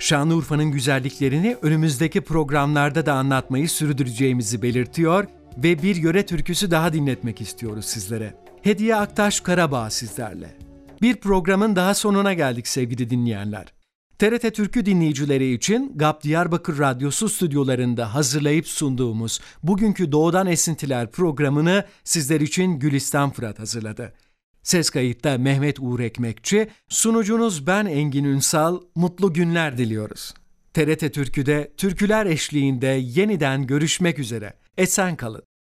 Şanlıurfa'nın güzelliklerini önümüzdeki programlarda da anlatmayı sürdüreceğimizi belirtiyor ve bir yöre türküsü daha dinletmek istiyoruz sizlere. Hediye Aktaş Karabağ sizlerle. Bir programın daha sonuna geldik sevgili dinleyenler. TRT Türkü dinleyicileri için GAP Diyarbakır Radyosu stüdyolarında hazırlayıp sunduğumuz bugünkü Doğudan Esintiler programını sizler için Gülistan Fırat hazırladı. Ses kayıtta Mehmet Uğur Ekmekçi, sunucunuz ben Engin Ünsal, mutlu günler diliyoruz. TRT Türkü'de türküler eşliğinde yeniden görüşmek üzere. Esen kalın.